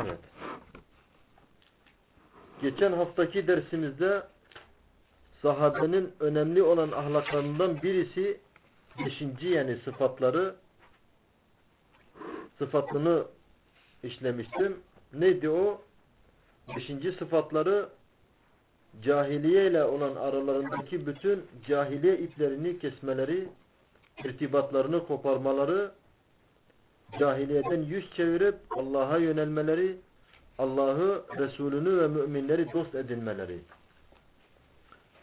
Evet. Geçen haftaki dersimizde sahabenin önemli olan ahlaklarından birisi beşinci yani sıfatları sıfatını işlemiştim. Neydi o? Beşinci sıfatları cahiliye ile olan aralarındaki bütün cahiliye iplerini kesmeleri, irtibatlarını koparmaları, cahiliyeden yüz çevirip Allah'a yönelmeleri, Allah'ı, Resulünü ve müminleri dost edinmeleri.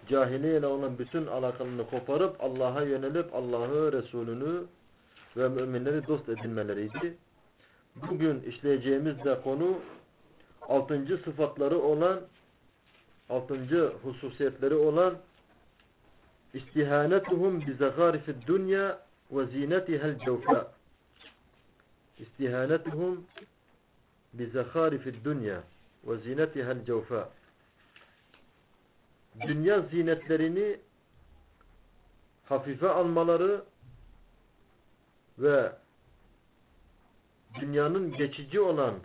Cahiliye ile olan bütün alakalarını koparıp Allah'a yönelip Allah'ı, Resulünü ve müminleri dost edinmeleriydi. Bugün işleyeceğimiz de konu altıncı sıfatları olan altıncı hususiyetleri olan istihanetuhum bi zagarifid dunya ve zinetiha'l cevfa istihanetuhum bi zagarifid dunya ve zinetiha'l cevfa dünya zinetlerini hafife almaları ve dünyanın geçici olan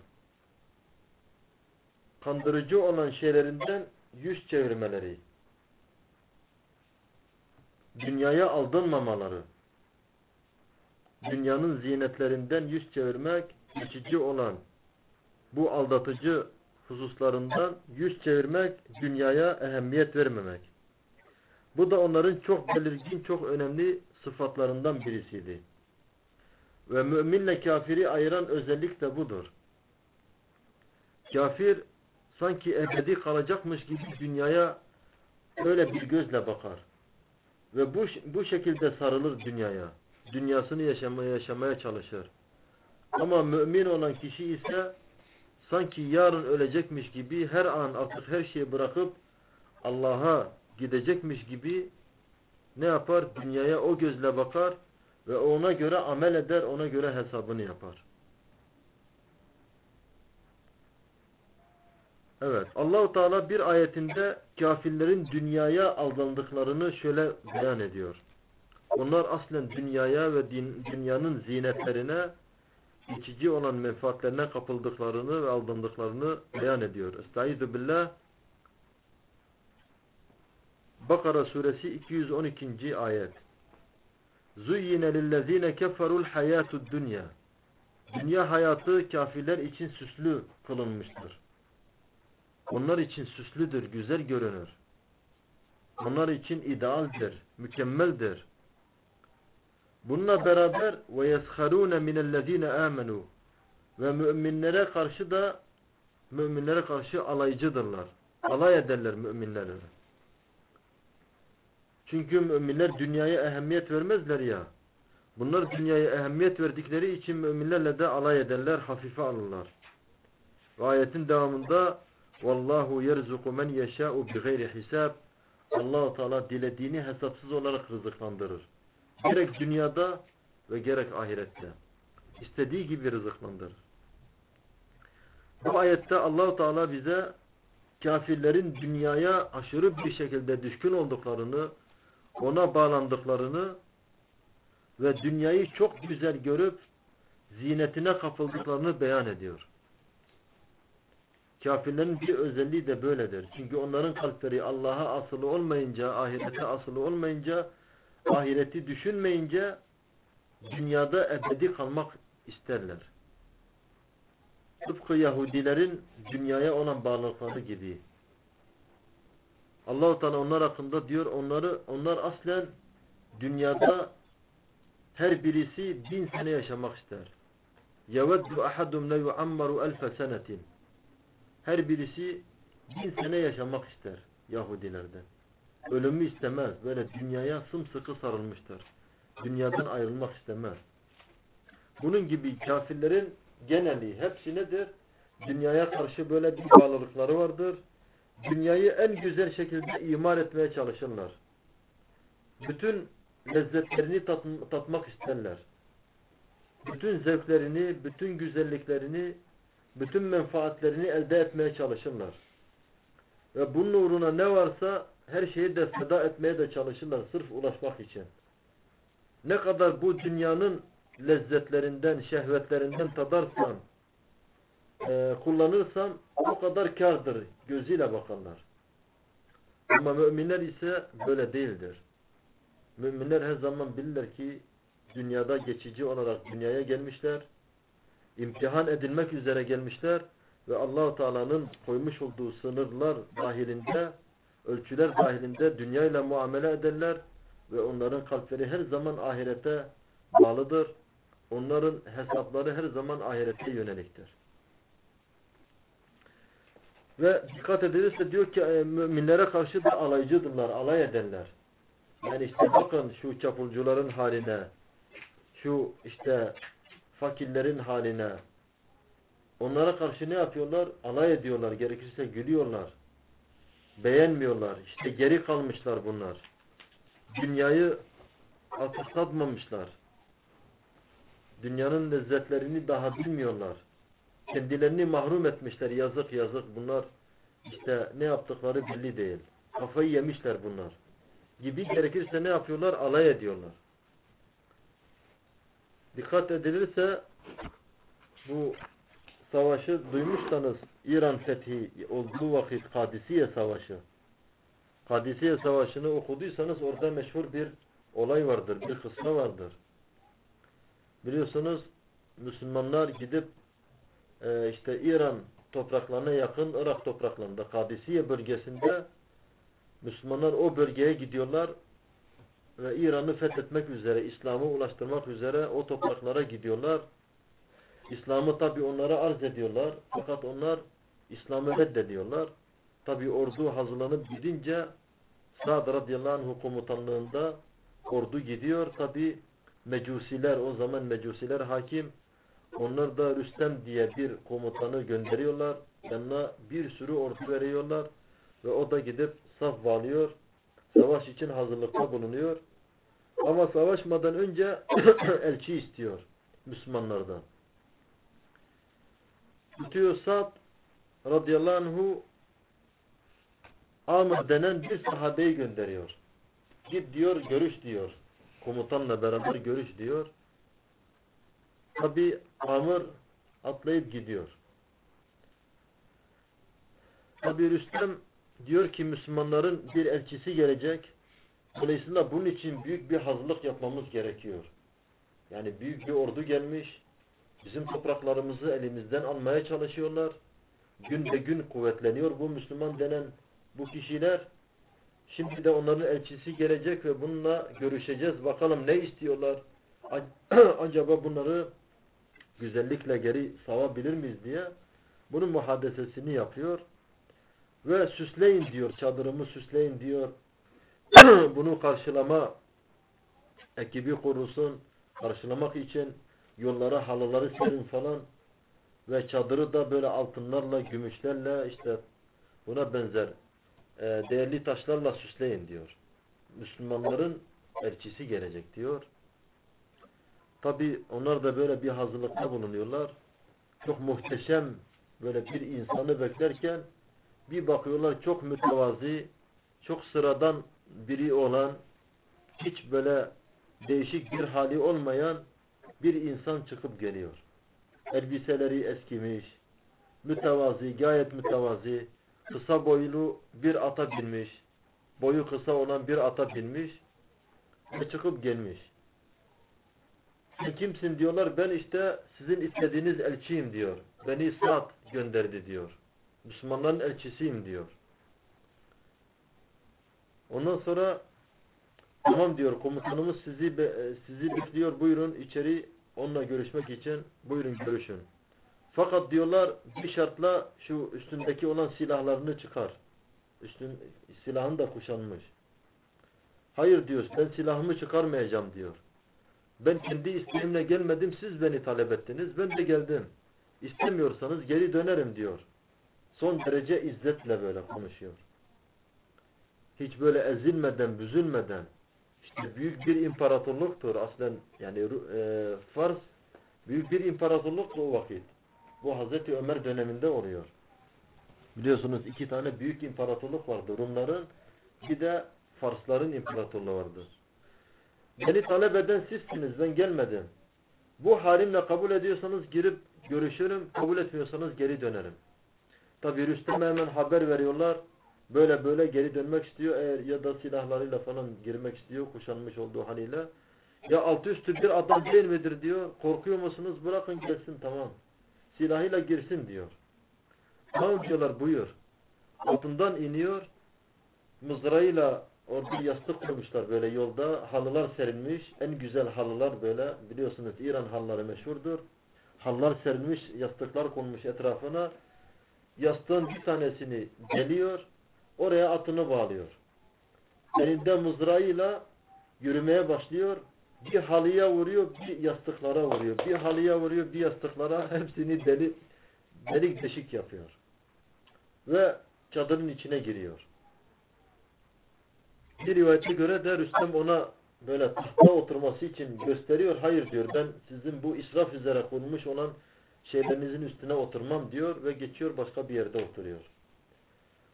kandırıcı olan şeylerinden yüz çevirmeleri, dünyaya aldanmamaları, dünyanın zinetlerinden yüz çevirmek, geçici olan bu aldatıcı hususlarından yüz çevirmek, dünyaya ehemmiyet vermemek. Bu da onların çok belirgin, çok önemli sıfatlarından birisiydi. Ve müminle kafiri ayıran özellik de budur. Kafir sanki ebedi kalacakmış gibi dünyaya öyle bir gözle bakar. Ve bu, bu şekilde sarılır dünyaya. Dünyasını yaşamaya yaşamaya çalışır. Ama mümin olan kişi ise sanki yarın ölecekmiş gibi her an artık her şeyi bırakıp Allah'a gidecekmiş gibi ne yapar? Dünyaya o gözle bakar ve ona göre amel eder, ona göre hesabını yapar. Evet. Allahu Teala bir ayetinde kafirlerin dünyaya aldandıklarını şöyle beyan ediyor. Onlar aslen dünyaya ve din, dünyanın zinetlerine geçici olan menfaatlerine kapıldıklarını ve aldandıklarını beyan ediyor. Estaizu billah Bakara suresi 212. ayet Zuyyine lillezine keferul hayatud dünya Dünya hayatı kafirler için süslü kılınmıştır. Onlar için süslüdür, güzel görünür. Onlar için idealdir, mükemmeldir. Bununla beraber ve yesharun minellezine amenu ve müminlere karşı da müminlere karşı alaycıdırlar. Alay ederler müminlere. Çünkü müminler dünyaya ehemmiyet vermezler ya. Bunlar dünyaya ehemmiyet verdikleri için müminlerle de alay ederler, hafife alırlar. Ve ayetin devamında Vallahu yerzuku men yeşâ'u bighayri hisab. Allah Teala dilediğini hesapsız olarak rızıklandırır. Gerek dünyada ve gerek ahirette. İstediği gibi rızıklandırır. Bu ayette Allah Teala bize kafirlerin dünyaya aşırı bir şekilde düşkün olduklarını, ona bağlandıklarını ve dünyayı çok güzel görüp zinetine kapıldıklarını beyan ediyor. Kafirlerin bir özelliği de böyledir. Çünkü onların kalpleri Allah'a asılı olmayınca, ahirete asılı olmayınca, ahireti düşünmeyince dünyada ebedi kalmak isterler. Tıpkı Yahudilerin dünyaya olan bağlılıkları gibi. Allahu Teala onlar hakkında diyor onları onlar aslen dünyada her birisi bin sene yaşamak ister. Ahadum le yuammaru elfe senetin. Her birisi bin sene yaşamak ister Yahudilerde. Ölümü istemez. Böyle dünyaya sımsıkı sarılmıştır. Dünyadan ayrılmak istemez. Bunun gibi kafirlerin geneli hepsi nedir? Dünyaya karşı böyle bir bağlılıkları vardır. Dünyayı en güzel şekilde imar etmeye çalışırlar. Bütün lezzetlerini tat tatmak isterler. Bütün zevklerini, bütün güzelliklerini bütün menfaatlerini elde etmeye çalışırlar. Ve bunun uğruna ne varsa her şeyi de feda etmeye de çalışırlar sırf ulaşmak için. Ne kadar bu dünyanın lezzetlerinden, şehvetlerinden tadarsan, e, kullanırsam o kadar kardır gözüyle bakarlar. Ama müminler ise böyle değildir. Müminler her zaman bilirler ki dünyada geçici olarak dünyaya gelmişler. imtihan edilmek üzere gelmişler ve Allahu Teala'nın koymuş olduğu sınırlar dahilinde, ölçüler dahilinde dünyayla muamele ederler ve onların kalpleri her zaman ahirete bağlıdır. Onların hesapları her zaman ahirete yöneliktir. Ve dikkat edilirse diyor ki e, müminlere karşı da alaycıdırlar, alay ederler. Yani işte bakın şu çapulcuların haline, şu işte fakirlerin haline. Onlara karşı ne yapıyorlar? Alay ediyorlar, gerekirse gülüyorlar. Beğenmiyorlar. İşte geri kalmışlar bunlar. Dünyayı artık tatmamışlar. Dünyanın lezzetlerini daha bilmiyorlar. Kendilerini mahrum etmişler. Yazık yazık bunlar işte ne yaptıkları belli değil. Kafayı yemişler bunlar. Gibi gerekirse ne yapıyorlar? Alay ediyorlar. Dikkat edilirse bu savaşı duymuşsanız İran fethi olduğu vakit Kadisiye Savaşı Kadisiye Savaşı'nı okuduysanız orada meşhur bir olay vardır, bir kıssa vardır. Biliyorsunuz Müslümanlar gidip e, işte İran topraklarına yakın Irak topraklarında Kadisiye bölgesinde Müslümanlar o bölgeye gidiyorlar ve İran'ı fethetmek üzere, İslam'ı ulaştırmak üzere o topraklara gidiyorlar. İslam'ı tabi onlara arz ediyorlar. Fakat onlar İslam'ı reddediyorlar. Tabi ordu hazırlanıp gidince Sa'd radıyallahu anh komutanlığında ordu gidiyor. Tabi mecusiler o zaman mecusiler hakim. Onlar da Rüstem diye bir komutanı gönderiyorlar. Yanına bir sürü ordu veriyorlar. Ve o da gidip saf bağlıyor. Savaş için hazırlıkta bulunuyor. Ama savaşmadan önce elçi istiyor Müslümanlardan. Tutuyor Sa'd radıyallahu anhu Amr denen bir sahabeyi gönderiyor. Git diyor, görüş diyor. Komutanla beraber görüş diyor. Tabi Amr atlayıp gidiyor. Tabi Rüstem diyor ki Müslümanların bir elçisi gelecek. Dolayısıyla bunun için büyük bir hazırlık yapmamız gerekiyor. Yani büyük bir ordu gelmiş. Bizim topraklarımızı elimizden almaya çalışıyorlar. Gün be gün kuvvetleniyor bu Müslüman denen bu kişiler. Şimdi de onların elçisi gelecek ve bununla görüşeceğiz. Bakalım ne istiyorlar. Acaba bunları güzellikle geri savabilir miyiz diye bunun muhadesesini yapıyor. Ve süsleyin diyor. Çadırımı süsleyin diyor. bunu karşılama ekibi kurulsun. Karşılamak için yollara halıları serin falan ve çadırı da böyle altınlarla, gümüşlerle işte buna benzer e, değerli taşlarla süsleyin diyor. Müslümanların elçisi gelecek diyor. Tabi onlar da böyle bir hazırlıkta bulunuyorlar. Çok muhteşem böyle bir insanı beklerken bir bakıyorlar çok mütevazi, çok sıradan biri olan, hiç böyle değişik bir hali olmayan bir insan çıkıp geliyor. Elbiseleri eskimiş, mütevazi, gayet mütevazi, kısa boylu bir ata binmiş, boyu kısa olan bir ata binmiş ve çıkıp gelmiş. Sen kimsin diyorlar, ben işte sizin istediğiniz elçiyim diyor. Beni Sa'd gönderdi diyor. Müslümanların elçisiyim diyor. Ondan sonra tamam diyor komutanımız sizi e, sizi bekliyor buyurun içeri onunla görüşmek için buyurun görüşün. Fakat diyorlar bir şartla şu üstündeki olan silahlarını çıkar. Üstün silahını da kuşanmış. Hayır diyor ben silahımı çıkarmayacağım diyor. Ben kendi isteğimle gelmedim siz beni talep ettiniz ben de geldim. İstemiyorsanız geri dönerim diyor. Son derece izzetle böyle konuşuyor. Hiç böyle ezilmeden, büzülmeden büyük bir imparatorluktur aslen yani e, Fars büyük bir imparatorluktu o vakit. Bu Hazreti Ömer döneminde oluyor. Biliyorsunuz iki tane büyük imparatorluk vardı. Rumların bir de Farsların imparatorluğu vardı. Beni talep eden sizsiniz ben gelmedim. Bu halimle kabul ediyorsanız girip görüşürüm, kabul etmiyorsanız geri dönerim. Tabi Rüstem'e hemen haber veriyorlar. Böyle böyle geri dönmek istiyor eğer ya da silahlarıyla falan girmek istiyor kuşanmış olduğu haliyle. Ya altı üstü bir adam değil midir diyor. Korkuyor musunuz? Bırakın gelsin tamam. Silahıyla girsin diyor. Tamam diyorlar buyur. Altından iniyor. Mızrağıyla orada yastık koymuşlar böyle yolda. Halılar serilmiş. En güzel halılar böyle. Biliyorsunuz İran halıları meşhurdur. Halılar serilmiş, yastıklar konmuş etrafına. Yastığın bir tanesini geliyor. Oraya atını bağlıyor. Elinde mızrağıyla yürümeye başlıyor. Bir halıya vuruyor, bir yastıklara vuruyor. Bir halıya vuruyor, bir yastıklara hepsini deli, delik deşik yapıyor. Ve çadırın içine giriyor. Bir rivayete göre de Rüstem ona böyle tahta oturması için gösteriyor. Hayır diyor ben sizin bu israf üzere konmuş olan şeylerinizin üstüne oturmam diyor ve geçiyor başka bir yerde oturuyor.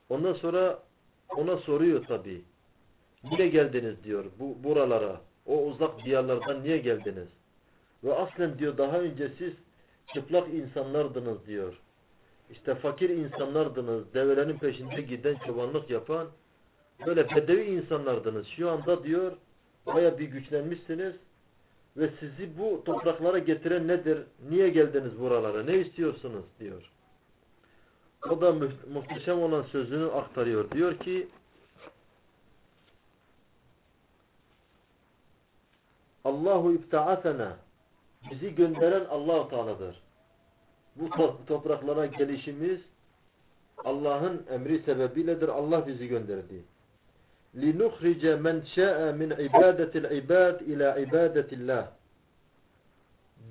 Ondan sonra ona soruyor tabi. Niye geldiniz diyor bu buralara. O uzak diyarlardan niye geldiniz? Ve aslen diyor daha önce siz çıplak insanlardınız diyor. İşte fakir insanlardınız. Develerin peşinde giden çobanlık yapan böyle bedevi insanlardınız. Şu anda diyor baya bir güçlenmişsiniz ve sizi bu topraklara getiren nedir? Niye geldiniz buralara? Ne istiyorsunuz? diyor. O da muhteşem olan sözünü aktarıyor. Diyor ki Allahu ibtaatena bizi gönderen Allah Teala'dır. Bu topraklara gelişimiz Allah'ın emri sebebiyledir. Allah bizi gönderdi. لِنُخْرِجَ مَنْ شَاءَ مِنْ عِبَادَةِ الْعِبَادِ اِلَى عِبَادَةِ اللّٰهِ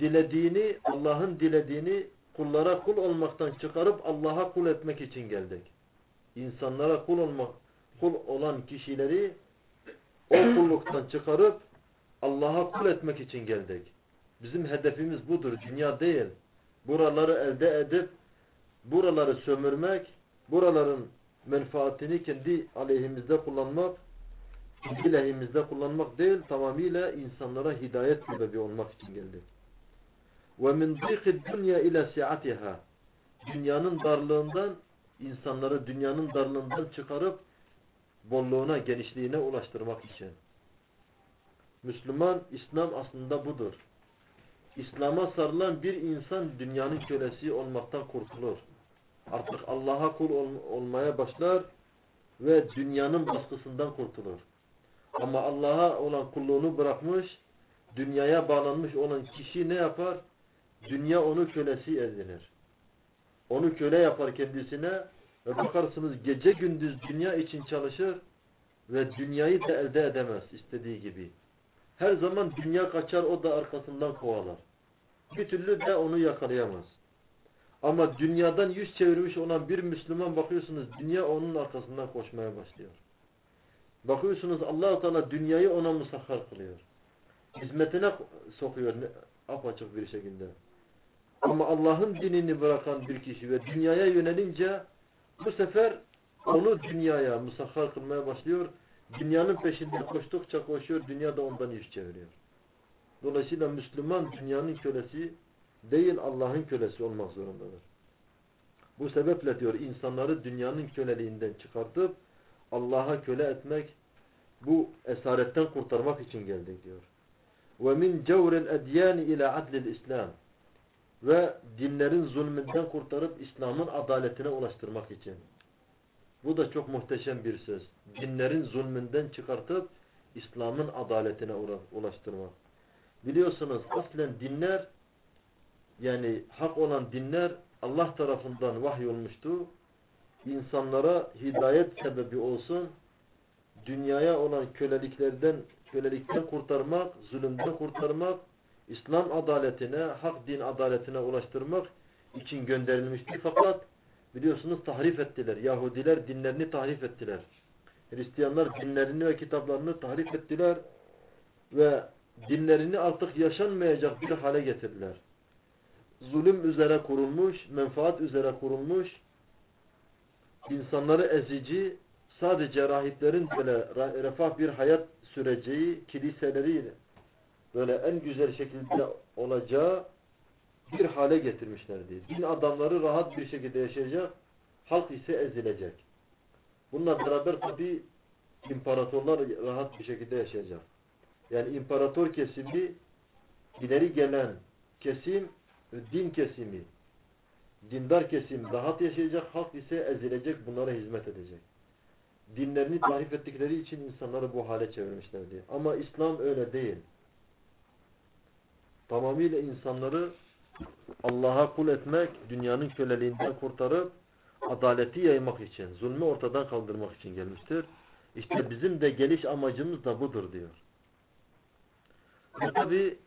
Dilediğini, Allah'ın dilediğini kullara kul olmaktan çıkarıp Allah'a kul etmek için geldik. İnsanlara kul olmak, kul olan kişileri o kulluktan çıkarıp Allah'a kul etmek için geldik. Bizim hedefimiz budur. Dünya değil. Buraları elde edip buraları sömürmek, buraların menfaatini kendi aleyhimizde kullanmak, kendi lehimizde kullanmak değil, tamamıyla insanlara hidayet sebebi olmak için ve min dikid dünya ile siatiha. Dünyanın darlığından insanları dünyanın darlığından çıkarıp bolluğuna, genişliğine ulaştırmak için. Müslüman, İslam aslında budur. İslam'a sarılan bir insan dünyanın kölesi olmaktan kurtulur. Artık Allah'a kul ol olmaya başlar ve dünyanın baskısından kurtulur. Ama Allah'a olan kulluğunu bırakmış, dünyaya bağlanmış olan kişi ne yapar? Dünya onu kölesi edinir. Onu köle yapar kendisine ve bakarsınız gece gündüz dünya için çalışır ve dünyayı da elde edemez istediği gibi. Her zaman dünya kaçar o da arkasından kovalar. Bir türlü de onu yakalayamaz. Ama dünyadan yüz çevirmiş olan bir Müslüman bakıyorsunuz dünya onun arkasından koşmaya başlıyor. Bakıyorsunuz allah Teala dünyayı ona musahhar kılıyor. Hizmetine sokuyor apaçık bir şekilde. Ama Allah'ın dinini bırakan bir kişi ve dünyaya yönelince bu sefer onu dünyaya musahhar kılmaya başlıyor. Dünyanın peşinde koştukça koşuyor, dünya da ondan yüz çeviriyor. Dolayısıyla Müslüman dünyanın kölesi değil Allah'ın kölesi olmak zorundadır. Bu sebeple diyor insanları dünyanın köleliğinden çıkartıp Allah'a köle etmek bu esaretten kurtarmak için geldik diyor. Min cevril edyan ila adlil İslam ve dinlerin zulmünden kurtarıp İslam'ın adaletine ulaştırmak için. Bu da çok muhteşem bir söz. Dinlerin zulmünden çıkartıp İslam'ın adaletine ulaştırmak. Biliyorsunuz aslen dinler yani hak olan dinler Allah tarafından vahyolmuştu. İnsanlara hidayet sebebi olsun. Dünyaya olan köleliklerden kölelikten kurtarmak, zulümden kurtarmak, İslam adaletine, hak din adaletine ulaştırmak için gönderilmişti. Fakat biliyorsunuz tahrif ettiler. Yahudiler dinlerini tahrif ettiler. Hristiyanlar dinlerini ve kitaplarını tahrif ettiler ve dinlerini artık yaşanmayacak bir hale getirdiler. Zulüm üzere kurulmuş, menfaat üzere kurulmuş, insanları ezici, sadece rahiplerin böyle refah bir hayat süreceği kiliseleri böyle en güzel şekilde olacağı bir hale getirmişlerdi. Din adamları rahat bir şekilde yaşayacak, halk ise ezilecek. Bununla beraber tabi imparatorlar rahat bir şekilde yaşayacak. Yani imparator kesimi ileri gelen kesim din kesimi dindar kesim rahat yaşayacak, halk ise ezilecek, bunlara hizmet edecek. Dinlerini tarif ettikleri için insanları bu hale çevirmişlerdi. Ama İslam öyle değil. Tamamıyla insanları Allah'a kul etmek, dünyanın köleliğinden kurtarıp adaleti yaymak için, zulmü ortadan kaldırmak için gelmiştir. İşte bizim de geliş amacımız da budur diyor. Ve tabi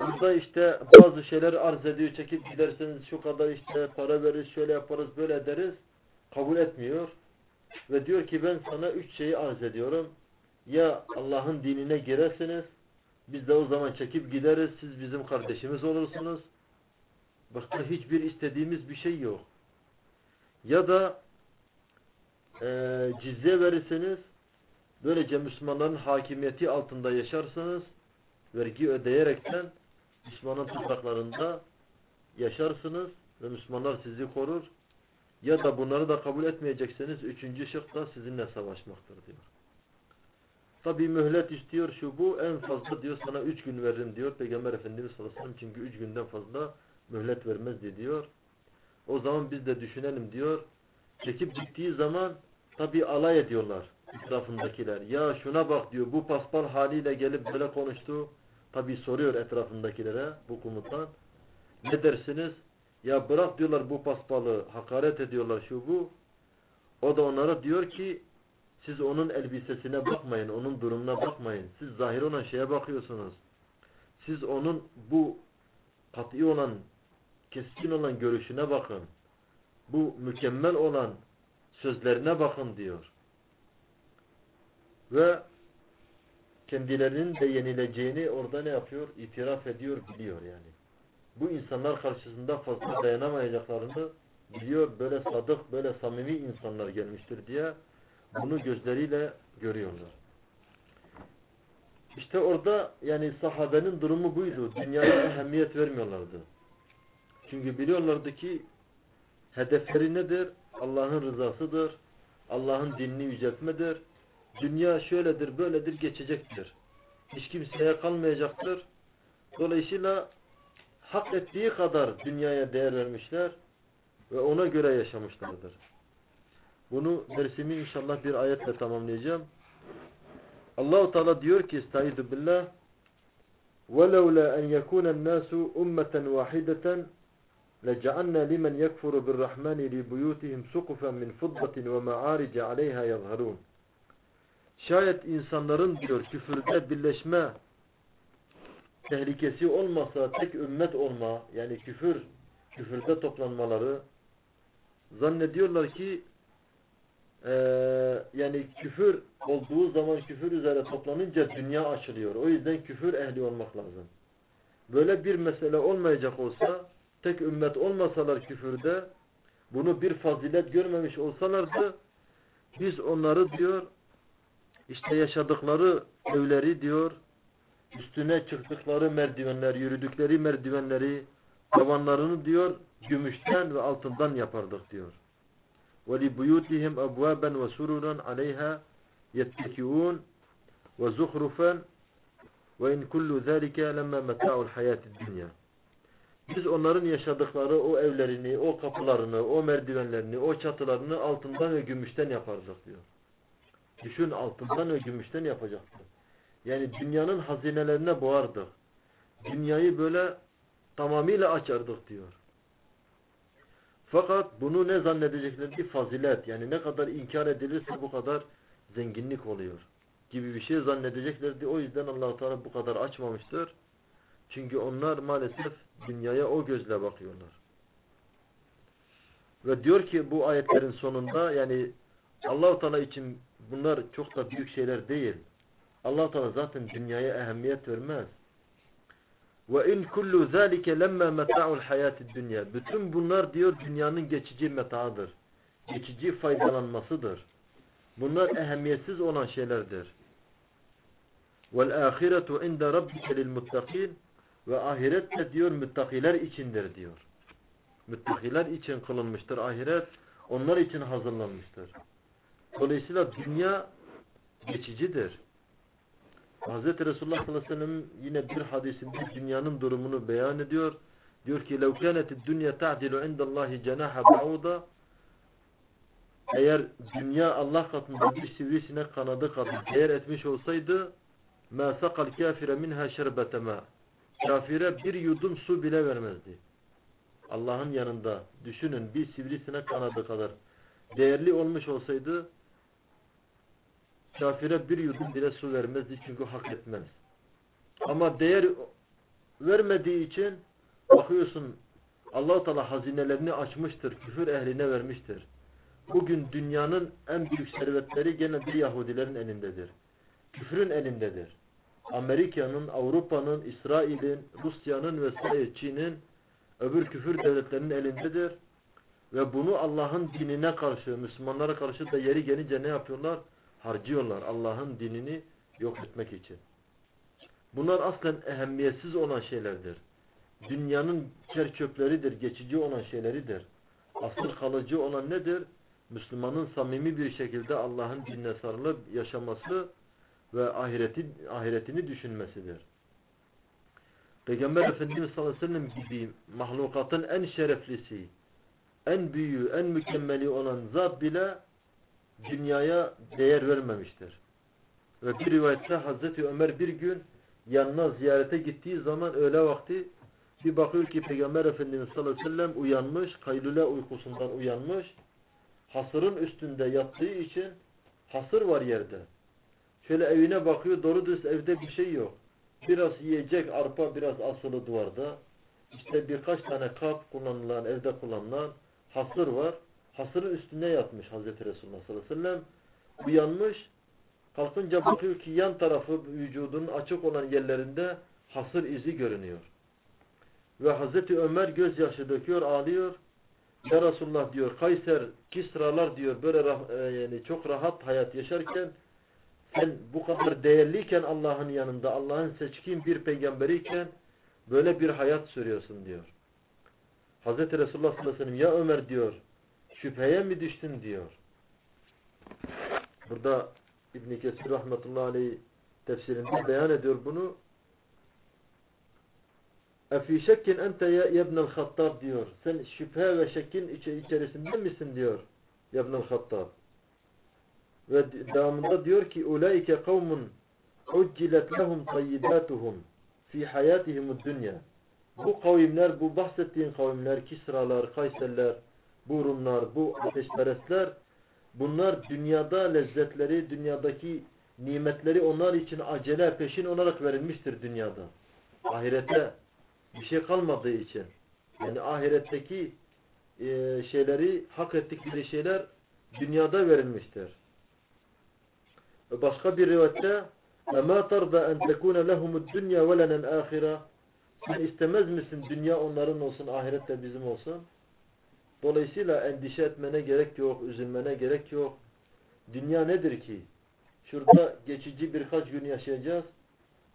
burada işte bazı şeyler arz ediyor, çekip giderseniz şu kadar işte para veririz, şöyle yaparız, böyle ederiz. Kabul etmiyor. Ve diyor ki ben sana üç şeyi arz ediyorum. Ya Allah'ın dinine girersiniz, biz de o zaman çekip gideriz, siz bizim kardeşimiz olursunuz. Başka hiçbir istediğimiz bir şey yok. Ya da e, cizye verirseniz, böylece Müslümanların hakimiyeti altında yaşarsınız, vergi ödeyerekten Müslümanın topraklarında yaşarsınız ve Müslümanlar sizi korur. Ya da bunları da kabul etmeyecekseniz üçüncü şık da sizinle savaşmaktır diyor. Tabi mühlet istiyor şu bu en fazla diyor sana üç gün veririm diyor Peygamber Efendimiz sallallahu çünkü üç günden fazla mühlet vermez diyor. O zaman biz de düşünelim diyor. Çekip gittiği zaman tabi alay ediyorlar etrafındakiler. Ya şuna bak diyor bu paspal haliyle gelip böyle konuştu. Tabi soruyor etrafındakilere bu komutan. Ne dersiniz? Ya bırak diyorlar bu paspalı hakaret ediyorlar şu bu. O da onlara diyor ki siz onun elbisesine bakmayın, onun durumuna bakmayın. Siz zahir olan şeye bakıyorsunuz. Siz onun bu kat'i olan, keskin olan görüşüne bakın. Bu mükemmel olan sözlerine bakın diyor. Ve kendilerinin de yenileceğini orada ne yapıyor? İtiraf ediyor, biliyor yani. Bu insanlar karşısında fazla dayanamayacaklarını biliyor. Böyle sadık, böyle samimi insanlar gelmiştir diye bunu gözleriyle görüyorlar. İşte orada yani sahabenin durumu buydu. Dünyaya ehemmiyet vermiyorlardı. Çünkü biliyorlardı ki hedefleri nedir? Allah'ın rızasıdır. Allah'ın dinini yüceltmedir. Dünya şöyledir, böyledir, geçecektir. Hiç kimseye kalmayacaktır. Dolayısıyla hak ettiği kadar dünyaya değer vermişler ve ona göre yaşamışlardır. Bunu dersimi inşallah bir ayetle tamamlayacağım. Allahu Teala diyor ki Estaizu billah وَلَوْلَا أَنْ يَكُونَ النَّاسُ أُمَّةً وَاحِدَةً لَجَعَلْنَا لِمَنْ يَكْفُرُ بِالرَّحْمَنِ لِبُيُوتِهِمْ سُقُفًا مِنْ فِضَّةٍ وَمَعَارِجَ عَلَيْهَا يَظْهَرُونَ Şayet insanların diyor küfürde birleşme tehlikesi olmasa tek ümmet olma yani küfür küfürde toplanmaları zannediyorlar ki e, yani küfür olduğu zaman küfür üzere toplanınca dünya açılıyor. O yüzden küfür ehli olmak lazım. Böyle bir mesele olmayacak olsa tek ümmet olmasalar küfürde bunu bir fazilet görmemiş olsalardı biz onları diyor işte yaşadıkları evleri diyor üstüne çıktıkları merdivenler, yürüdükleri merdivenleri, tavanlarını diyor gümüşten ve altından yapardık diyor. وَلِبُيُوتِهِمْ أَبْوَابًا وَسُرُرًا عَلَيْهَا يَتَّكِعُونَ وَزُخْرُفًا وَاِنْ كُلُّ ذَٰلِكَ لَمَّا مَتَاعُ الْحَيَاةِ الدُّنْيَا Biz onların yaşadıkları o evlerini, o kapılarını, o merdivenlerini, o çatılarını altından ve gümüşten yapardık diyor. Düşün altından ve gümüşten yapacaktı. Yani dünyanın hazinelerine boğardık. Dünyayı böyle tamamıyla açardık diyor. Fakat bunu ne zannedeceklerdi? Fazilet. Yani ne kadar inkar edilirse bu kadar zenginlik oluyor. Gibi bir şey zannedeceklerdi. O yüzden allah Teala bu kadar açmamıştır. Çünkü onlar maalesef dünyaya o gözle bakıyorlar. Ve diyor ki bu ayetlerin sonunda yani allah Teala için bunlar çok da büyük şeyler değil allah Teala zaten dünyaya ehemmiyet vermez. Ve in kullu zalike lemma meta'ul hayatid dünya. Bütün bunlar diyor dünyanın geçici metaadır. Geçici faydalanmasıdır. Bunlar ehemmiyetsiz olan şeylerdir. Vel ahiretu inde rabbike lil muttakin ve ahiret de diyor müttakiler içindir diyor. Müttakiler için kılınmıştır ahiret. Onlar için hazırlanmıştır. Dolayısıyla dünya geçicidir. Hz. Resulullah sallallahu aleyhi ve sellem yine bir hadisinde dünyanın durumunu beyan ediyor. Diyor ki لَوْ كَانَتِ الدُّنْيَا تَعْدِلُ عِنْدَ اللّٰهِ جَنَاحَ بَعُودَ Eğer dünya Allah katında bir sivrisinek kanadı kadar değer etmiş olsaydı مَا سَقَ الْكَافِرَ مِنْهَا شَرْبَةَ مَا Kafire bir yudum su bile vermezdi. Allah'ın yanında düşünün bir sivrisinek kanadı kadar değerli olmuş olsaydı kafire bir yudum bile su vermezdi çünkü hak etmez. Ama değer vermediği için bakıyorsun allah Teala hazinelerini açmıştır, küfür ehline vermiştir. Bugün dünyanın en büyük servetleri gene bir Yahudilerin elindedir. Küfrün elindedir. Amerika'nın, Avrupa'nın, İsrail'in, Rusya'nın vesaire Çin'in öbür küfür devletlerinin elindedir. Ve bunu Allah'ın dinine karşı, Müslümanlara karşı da yeri gelince ne yapıyorlar? Harcıyorlar Allah'ın dinini yok etmek için. Bunlar aslen ehemmiyetsiz olan şeylerdir. Dünyanın çöpleridir, geçici olan şeyleridir. Asıl kalıcı olan nedir? Müslümanın samimi bir şekilde Allah'ın dinine sarılıp yaşaması ve ahireti, ahiretini düşünmesidir. Peygamber Efendimiz sallallahu aleyhi ve sellem gibi mahlukatın en şereflisi, en büyüğü, en mükemmeli olan zat bile dünyaya değer vermemiştir. Ve bir rivayette Hazreti Ömer bir gün yanına ziyarete gittiği zaman öğle vakti bir bakıyor ki Peygamber Efendimiz sallallahu aleyhi ve sellem uyanmış, kaylule uykusundan uyanmış, hasırın üstünde yattığı için hasır var yerde. Şöyle evine bakıyor, doğru düz evde bir şey yok. Biraz yiyecek arpa biraz asılı duvarda. İşte birkaç tane kap kullanılan, evde kullanılan hasır var. Hasırın üstünde yatmış Hazreti Resulullah sallallahu aleyhi ve sellem. Uyanmış. Kalkınca bakıyor ki yan tarafı vücudunun açık olan yerlerinde hasır izi görünüyor. Ve Hazreti Ömer gözyaşı döküyor, ağlıyor. Ya Resulullah diyor, Kayser, Kisralar diyor böyle yani çok rahat hayat yaşarken sen bu kadar değerliyken Allah'ın yanında, Allah'ın seçkin bir peygamberiyken böyle bir hayat sürüyorsun diyor. Hazreti Resulullah sallallahu aleyhi ve sellem ya Ömer diyor şüpheye mi düştün diyor. Burada İbn Kesir rahmetullahi aleyh tefsirinde beyan ediyor bunu. Efi şekkin ente ya ibnel Hattab diyor. Sen şüphe ve şekkin içerisinde misin diyor. İbnel Hattab. Ve devamında diyor ki ulaike kavmun uccilet lehum tayyibatuhum fi hayatihimud dünya. Bu kavimler, bu bahsettiğin kavimler, Kisralar, Kayserler, bu Rumlar, bu ateşperestler bunlar dünyada lezzetleri, dünyadaki nimetleri onlar için acele, peşin olarak verilmiştir dünyada. Ahirete bir şey kalmadığı için. Yani ahiretteki e, şeyleri, hak ettikleri şeyler dünyada verilmiştir. Başka bir rivayette اَمَا تَرْضَ اَنْ تَكُونَ لَهُمُ الدُّنْيَا وَلَنَا الْآخِرَةِ Sen istemez misin dünya onların olsun, ahiret de bizim olsun? Dolayısıyla endişe etmene gerek yok, üzülmene gerek yok. Dünya nedir ki? Şurada geçici birkaç gün yaşayacağız.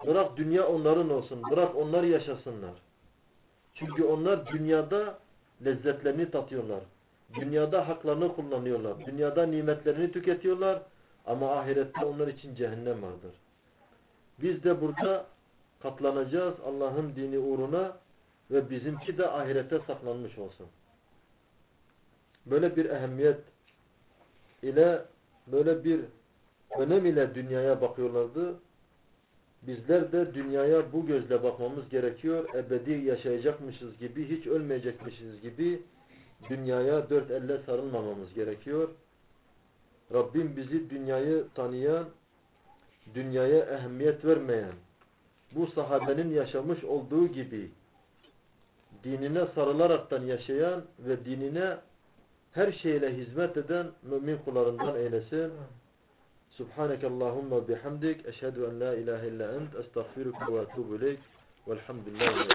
Bırak dünya onların olsun. Bırak onlar yaşasınlar. Çünkü onlar dünyada lezzetlerini tatıyorlar. Dünyada haklarını kullanıyorlar. Dünyada nimetlerini tüketiyorlar. Ama ahirette onlar için cehennem vardır. Biz de burada katlanacağız Allah'ın dini uğruna ve bizimki de ahirete saklanmış olsun. Böyle bir ehemmiyet ile böyle bir önem ile dünyaya bakıyorlardı. Bizler de dünyaya bu gözle bakmamız gerekiyor. Ebedi yaşayacakmışız gibi, hiç ölmeyecekmişiz gibi dünyaya dört elle sarılmamamız gerekiyor. Rabbim bizi dünyayı tanıyan, dünyaya ehemmiyet vermeyen, bu sahabenin yaşamış olduğu gibi dinine sarılaraktan yaşayan ve dinine her şeyle hizmet eden mümin kullarından eylesin. Subhaneke Allahumma bihamdik. Eşhedü en la ilahe illa ent. Estağfiruke ve etubu ileyk. Velhamdülillahi